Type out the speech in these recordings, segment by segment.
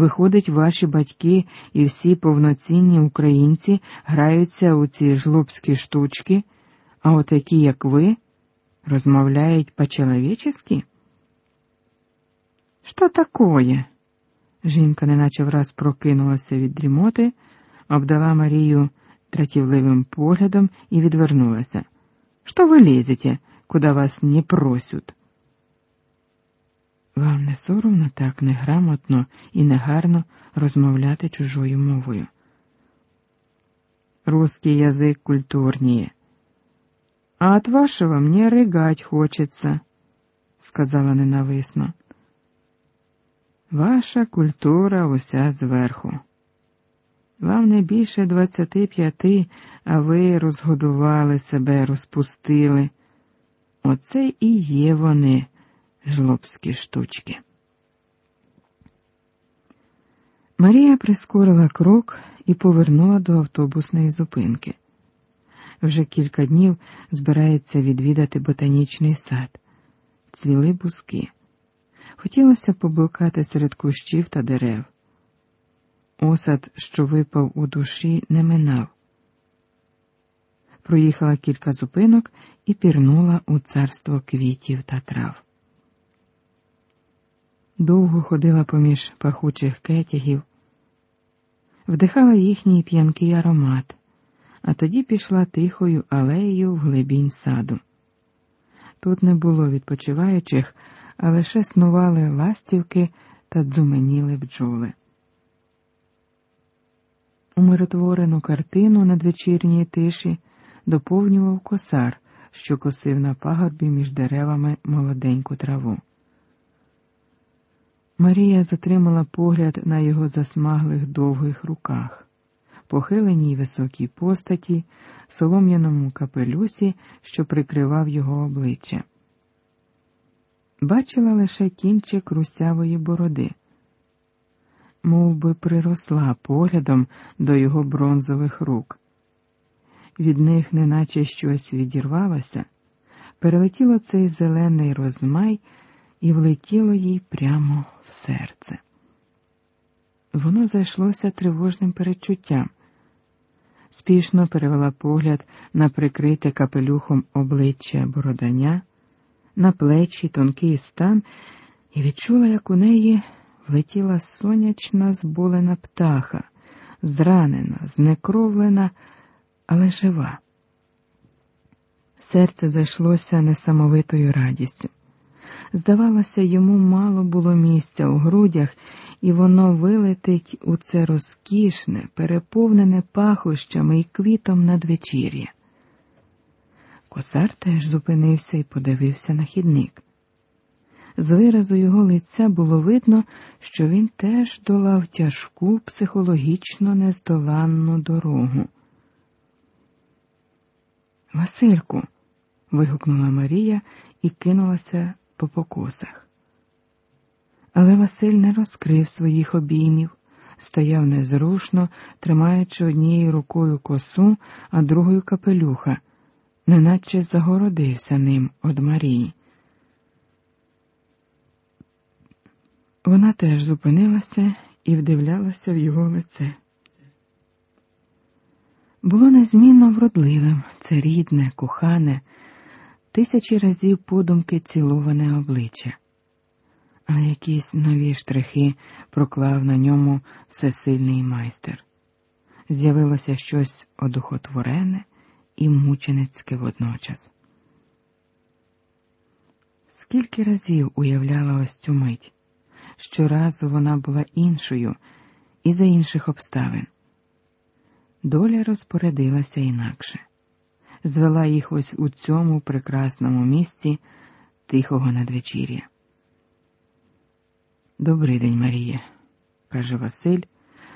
Виходить, ваші батьки і всі повноцінні українці граються у ці жлобські штучки, а отакі, як ви, розмовляють по-чоловічески? Що такое? Жінка неначе враз прокинулася від дрімоти, обдала Марію тратівливим поглядом і відвернулася. Що ви лізете, куди вас не просять? Вам не соромно так неграмотно і негарно розмовляти чужою мовою. Русский язык культурнее. А от вашего мне рыгать хочется, сказала ненависно. Ваша культура уся зверху. Вам не більше двадцяти п'яти, а ви розгодували себе, розпустили. Оце і є вони жлобські штучки. Марія прискорила крок і повернула до автобусної зупинки. Вже кілька днів збирається відвідати ботанічний сад, цвіли бузки. Хотілося поблукати серед кущів та дерев. Осад, що випав у душі, не минав. Проїхала кілька зупинок і пірнула у царство квітів та трав довго ходила поміж пахучих кетягів, вдихала їхній п'янкий аромат, а тоді пішла тихою алеєю в глибінь саду. Тут не було відпочиваючих, а лише снували ластівки та дзуменіли бджоли. Умиротворену картину надвечірній тиші доповнював косар, що косив на пагорбі між деревами молоденьку траву. Марія затримала погляд на його засмаглих довгих руках, похиленій високій постаті, солом'яному капелюсі, що прикривав його обличчя. Бачила лише кінчик русявої бороди, Мов би приросла поглядом до його бронзових рук. Від них неначе щось відірвалося, перелетіло цей зелений розмай і влетіло їй прямо в серце. Воно зайшлося тривожним перечуттям. Спішно перевела погляд на прикрите капелюхом обличчя бородання, на плечі тонкий стан і відчула, як у неї влетіла сонячна зболена птаха, зранена, знекровлена, але жива. Серце зайшлося несамовитою радістю. Здавалося, йому мало було місця у грудях, і воно вилетить у це розкішне, переповнене пахощами і квітом надвечір'я. Косар теж зупинився і подивився на хідник. З виразу його лиця було видно, що він теж долав тяжку психологічно нездоланну дорогу. Васильку. вигукнула Марія і кинулася по покосах. Але Василь не розкрив своїх обіймів, стояв незрушно, тримаючи однією рукою косу, а другою капелюха, неначе загородився ним од Марії. Вона теж зупинилася і вдивлялася в його лице. Було незмінно вродливим, це рідне, кохане, тисячі разів подумки ціловане обличчя, але якісь нові штрихи проклав на ньому всесильний майстер. З'явилося щось одухотворене і мученицьке водночас. Скільки разів уявляла ось цю мить, щоразу вона була іншою і за інших обставин. Доля розпорядилася інакше звела їх ось у цьому прекрасному місці тихого надвечір'я. Добрий день, Марія, каже Василь,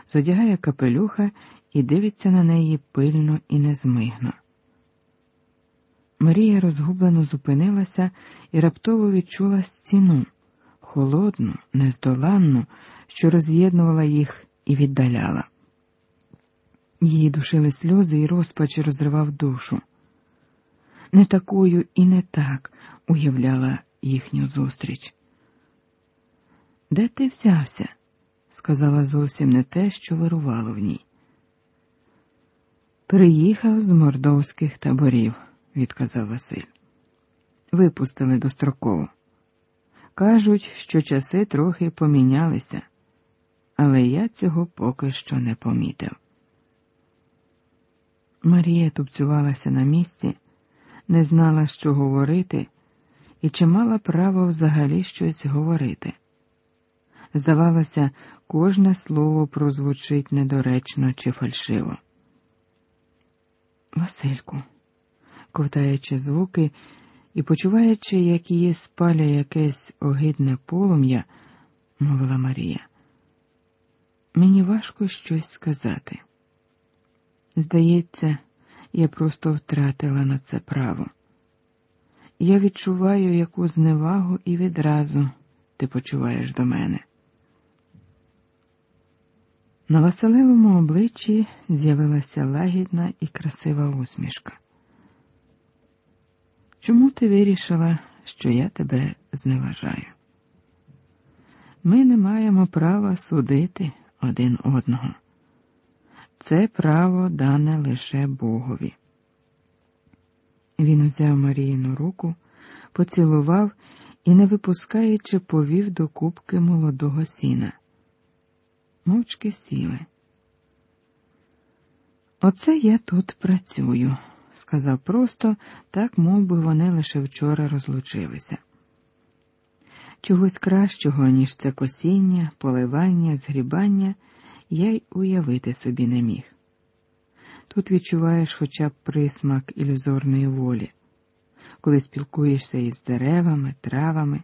задягає капелюха і дивиться на неї пильно і незмигно. Марія розгублено зупинилася і раптово відчула стіну, холодну, нездоланну, що роз'єднувала їх і віддаляла. Її душили сльози і розпач розривав душу не такою і не так уявляла їхню зустріч. Де ти взявся? сказала зовсім не те, що вирувало в ній. Приїхав з мордовських таборів, відказав Василь. Випустили достроково. Кажуть, що часи трохи помінялися, але я цього поки що не помітив. Марія тупцювалася на місці, не знала, що говорити, і чи мала право взагалі щось говорити. Здавалося, кожне слово прозвучить недоречно чи фальшиво. Васильку, ковтаючи звуки і почуваючи, як її спаля якесь огидне полум'я, мовила Марія, мені важко щось сказати. Здається, я просто втратила на це право. Я відчуваю яку зневагу і відразу ти почуваєш до мене. На Василевому обличчі з'явилася лагідна і красива усмішка. Чому ти вирішила, що я тебе зневажаю? Ми не маємо права судити один одного. Це право дане лише Богові. Він узяв Маріїну руку, поцілував і, не випускаючи, повів до кубки молодого сіна. Мовчки сіли. Оце я тут працюю, сказав просто, так мов би вони лише вчора розлучилися. Чогось кращого, ніж це косіння, поливання, згрібання, я й уявити собі не міг. Тут відчуваєш хоча б присмак ілюзорної волі, коли спілкуєшся із деревами, травами,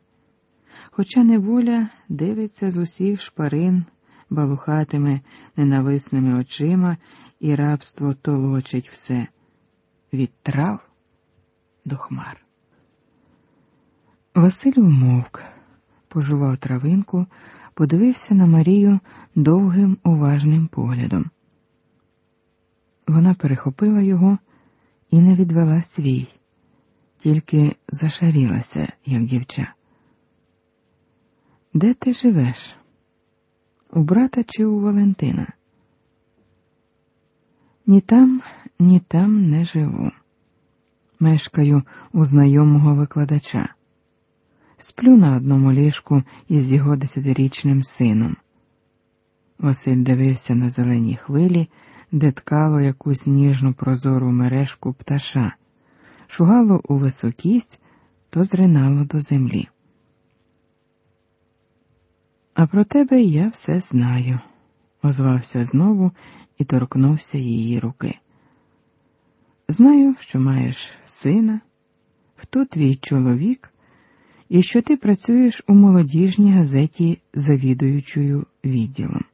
хоча неволя дивиться з усіх шпарин балухатими ненависними очима, і рабство толочить все від трав до хмар. Василь умовк, пожував травинку, подивився на Марію довгим уважним поглядом. Вона перехопила його і не відвела свій, тільки зашарілася, як дівча. Де ти живеш? У брата чи у Валентина? Ні там, ні там не живу. Мешкаю у знайомого викладача. Сплю на одному ліжку із його десятирічним сином. Василь дивився на зелені хвилі, де ткало якусь ніжну прозору мережку пташа, шугало у високість, то зринало до землі. А про тебе я все знаю, озвався знову і торкнувся її руки. Знаю, що маєш сина, хто твій чоловік, і що ти працюєш у молодіжній газеті завідуючою відділом.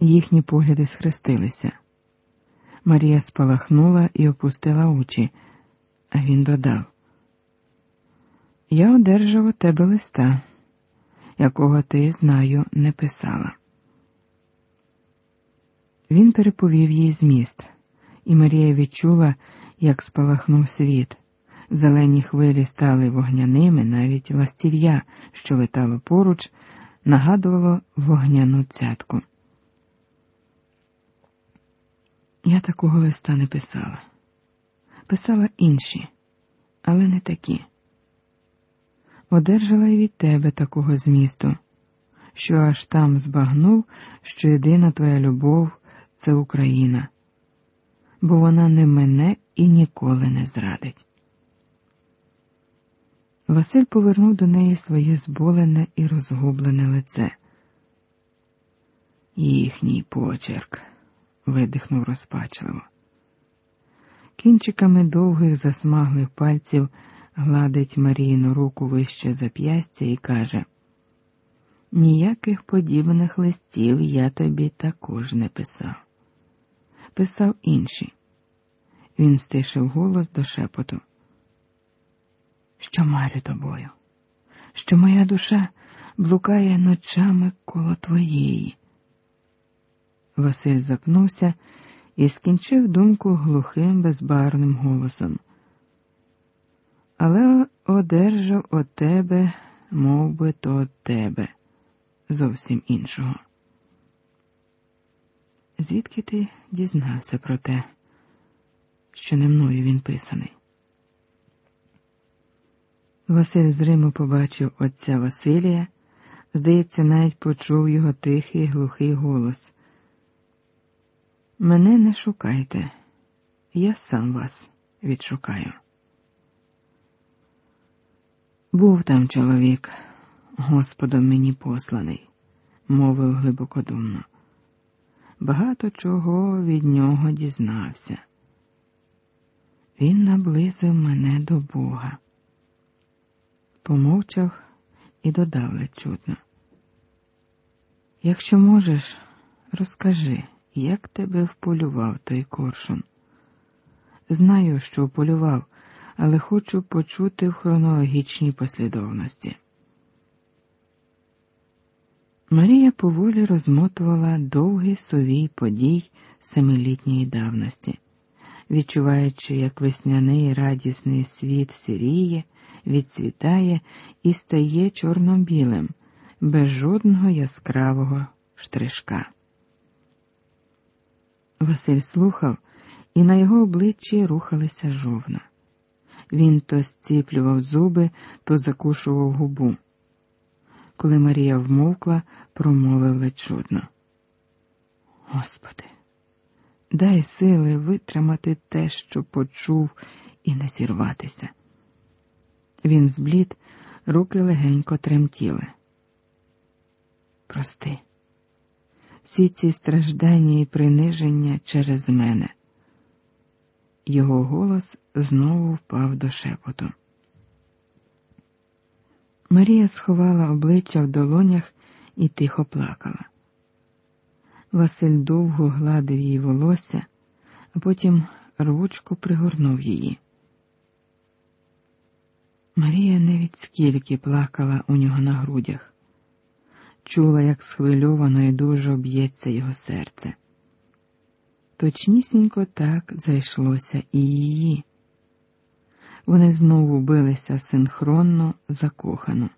Їхні погляди схрестилися. Марія спалахнула і опустила очі, а він додав: Я одержав у тебе листа, якого ти, знаю, не писала. Він переповів їй зміст, і Марія відчула, як спалахнув світ. Зелені хвилі стали вогняними, навіть ластів'я, що витало поруч, нагадувало вогняну цятку. Я такого листа не писала. Писала інші, але не такі. Одержала й від тебе такого змісту, що аж там збагнув, що єдина твоя любов це Україна, бо вона не мене і ніколи не зрадить. Василь повернув до неї своє зболене і розгублене лице. Їхній почерк видихнув розпачливо. Кінчиками довгих засмаглих пальців гладить Маріїну руку вище зап'ястя і каже: Ніяких подібних листів я тобі також не писав. Писав інші. Він стишив голос до шепоту. Що марю тобою, що моя душа блукає ночами коло твоєї. Василь запнувся і скінчив думку глухим, безбарним голосом. Але одержав от тебе, мов би то от тебе, зовсім іншого. Звідки ти дізнався про те, що не мною він писаний? Василь з Риму побачив отця Василія, здається, навіть почув його тихий глухий голос. Мене не шукайте, я сам вас відшукаю. Був там чоловік, Господом мені посланий, мовив глибокодумно. Багато чого від нього дізнався. Він наблизив мене до Бога. Помовчав і додав ледь чутно. Якщо можеш, розкажи, як тебе вполював той коршун. Знаю, що вполював, але хочу почути в хронологічній послідовності. Марія поволі розмотувала довгий совій подій семилітньої давності, відчуваючи, як весняний радісний світ сіріє, відцвітає і стає чорно-білим, без жодного яскравого штришка. Василь слухав, і на його обличчі рухалися жовна. Він то зціплював зуби, то закушував губу. Коли Марія вмовкла, промовив ледь. Господи, дай сили витримати те, що почув, і не зірватися. Він зблід, руки легенько тремтіли. Прости, всі ці страждання і приниження через мене. Його голос знову впав до шепоту. Марія сховала обличчя в долонях і тихо плакала. Василь довго гладив її волосся, а потім рвучко пригорнув її. Марія навіть скільки плакала у нього на грудях, чула, як схвильовано і дуже б'ється його серце. Точнісінько так зайшлося і її. Вони знову билися синхронно, закохано.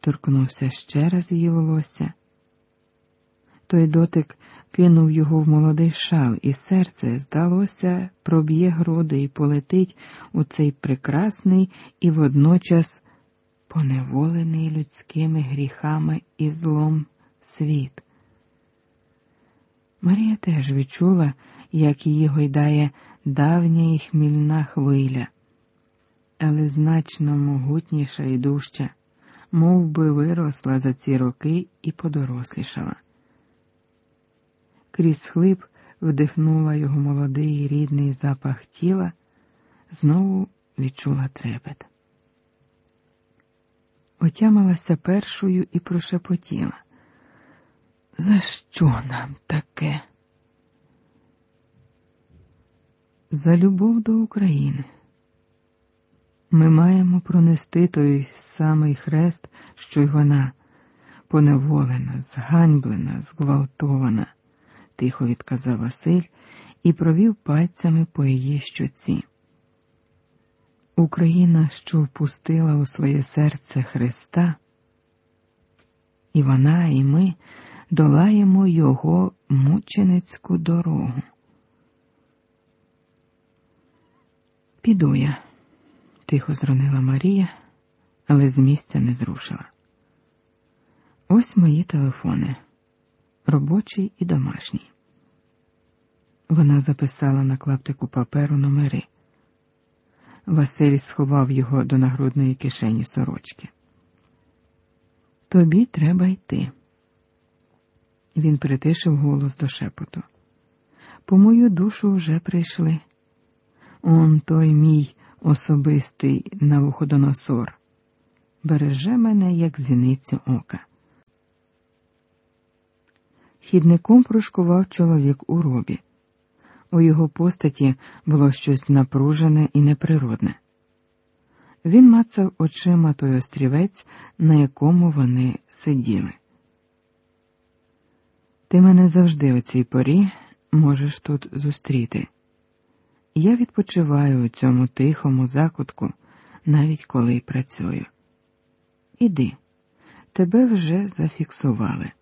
Торкнувся ще раз її волосся. Той дотик кинув його в молодий шал, і серце, здалося, проб'є груди і полетить у цей прекрасний і водночас поневолений людськими гріхами і злом світ. Марія теж відчула, як її гойдає давня і хмільна хвиля, але значно могутніша і дужча, мов би виросла за ці роки і подорослішала. Крізь хлип вдихнула його молодий рідний запах тіла, знову відчула трепет. Отямилася першою і прошепотіла. За що нам таке? За любов до України. Ми маємо пронести той самий хрест, що й вона, поневолена, зганьблена, зґвалтована, тихо відказав Василь і провів пальцями по її щоці. Україна, що впустила у своє серце Христа, і вона, і ми долаємо його мученицьку дорогу. Піду я, тихо зронила Марія, але з місця не зрушила. Ось мої телефони, робочий і домашній. Вона записала на клаптику паперу номери. Василь сховав його до нагрудної кишені сорочки. Тобі треба йти. Він притишив голос до шепоту. По мою душу вже прийшли. Он той мій особистий навуходоносор. Береже мене, як зіницю ока. Хідником прошкував чоловік у робі. У його постаті було щось напружене і неприродне. Він мацав очима той острівець, на якому вони сиділи. Ти мене завжди у цій порі можеш тут зустріти. Я відпочиваю у цьому тихому закутку, навіть коли працюю. Іди, тебе вже зафіксували.